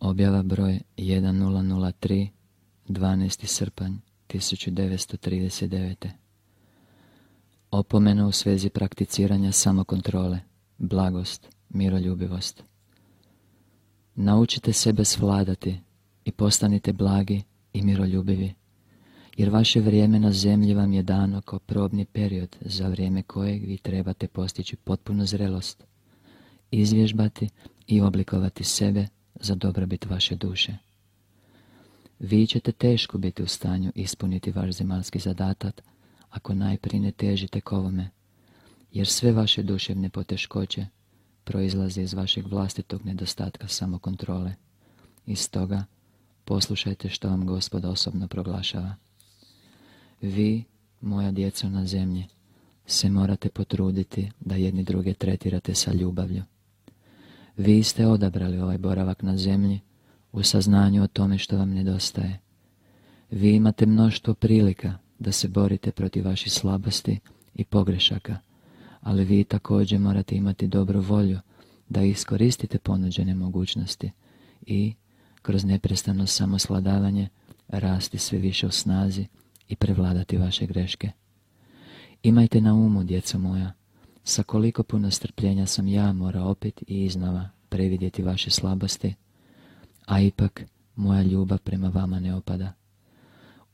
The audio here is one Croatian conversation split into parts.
Objava broj 1003 12. srpanj 1939. Opomena u svezi prakticiranja samokontrole, blagost, miroljubivost. Naučite sebe svladati i postanite blagi i miroljubivi, jer vaše vrijeme na zemlji vam je dano kao probni period za vrijeme kojeg vi trebate postići potpunu zrelost, izvježbati i oblikovati sebe za dobrobit vaše duše. Vi ćete teško biti u stanju ispuniti vaš zemaljski zadatak ako najprije ne težite k ovome, jer sve vaše duševne poteškoće proizlaze iz vašeg vlastitog nedostatka samokontrole. I stoga poslušajte što vam gospod osobno proglašava. Vi, moja djeco na zemlji, se morate potruditi da jedni druge tretirate sa ljubavlju. Vi ste odabrali ovaj boravak na zemlji u saznanju o tome što vam nedostaje. Vi imate mnoštvo prilika da se borite protiv vaših slabosti i pogrešaka, ali vi također morate imati dobru volju da iskoristite ponuđene mogućnosti i, kroz neprestano samosladavanje, rasti sve više u snazi i prevladati vaše greške. Imajte na umu, djeco moja, sa koliko puno strpljenja sam ja morao opet i iznova previdjeti vaše slabosti, a ipak moja ljubav prema vama ne opada.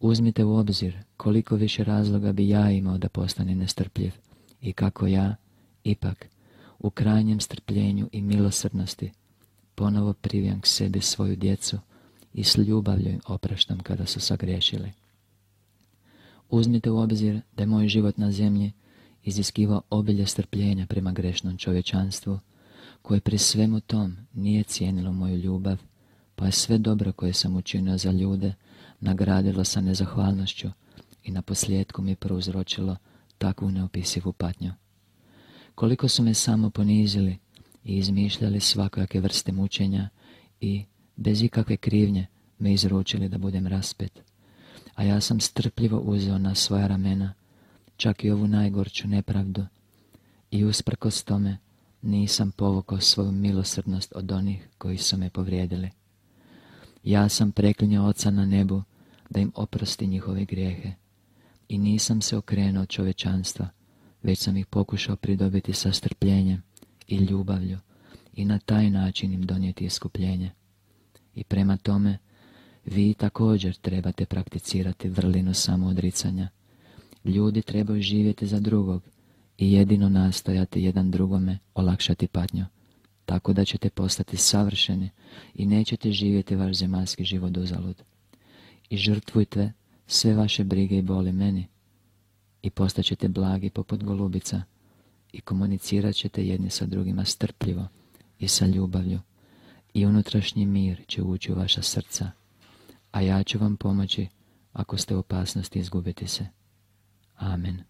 Uzmite u obzir koliko više razloga bi ja imao da postane nestrpljiv i kako ja, ipak, u krajnjem strpljenju i milosrdnosti, ponovo privijam k sebi svoju djecu i s ljubavlju opraštam kada su sagriješili. Uzmite u obzir da je moj život na zemlji iziskivao obilje strpljenja prema grešnom čovječanstvu, koje pri svemu tom nije cijenilo moju ljubav, pa je sve dobro koje sam učinio za ljude nagradilo sa nezahvalnošću i na posljedku mi prouzročilo takvu neopisivu patnju. Koliko su me samo ponizili i izmišljali svakojake vrste mučenja i, bez ikakve krivnje, me izručili da budem raspet. A ja sam strpljivo uzeo na svoja ramena, čak i ovu najgorču nepravdu, i usprkos tome nisam povukao svoju milosrdnost od onih koji su me povrijedili. Ja sam preklinjao oca na nebu da im oprosti njihove grijehe i nisam se okrenuo od čovečanstva, već sam ih pokušao pridobiti sa strpljenjem i ljubavlju i na taj način im donijeti iskupljenje. I prema tome, vi također trebate prakticirati vrlinu samoodricanja. Ljudi trebaju živjeti za drugog i jedino nastojati jedan drugome olakšati patnju, tako da ćete postati savršeni i nećete živjeti vaš zemaljski život uzalud. I žrtvujte sve vaše brige i boli meni i postaćete blagi poput golubica i komunicirat ćete jedni sa drugima strpljivo i sa ljubavlju i unutrašnji mir će ući u vaša srca, a ja ću vam pomoći ako ste u opasnosti izgubiti se. Amen.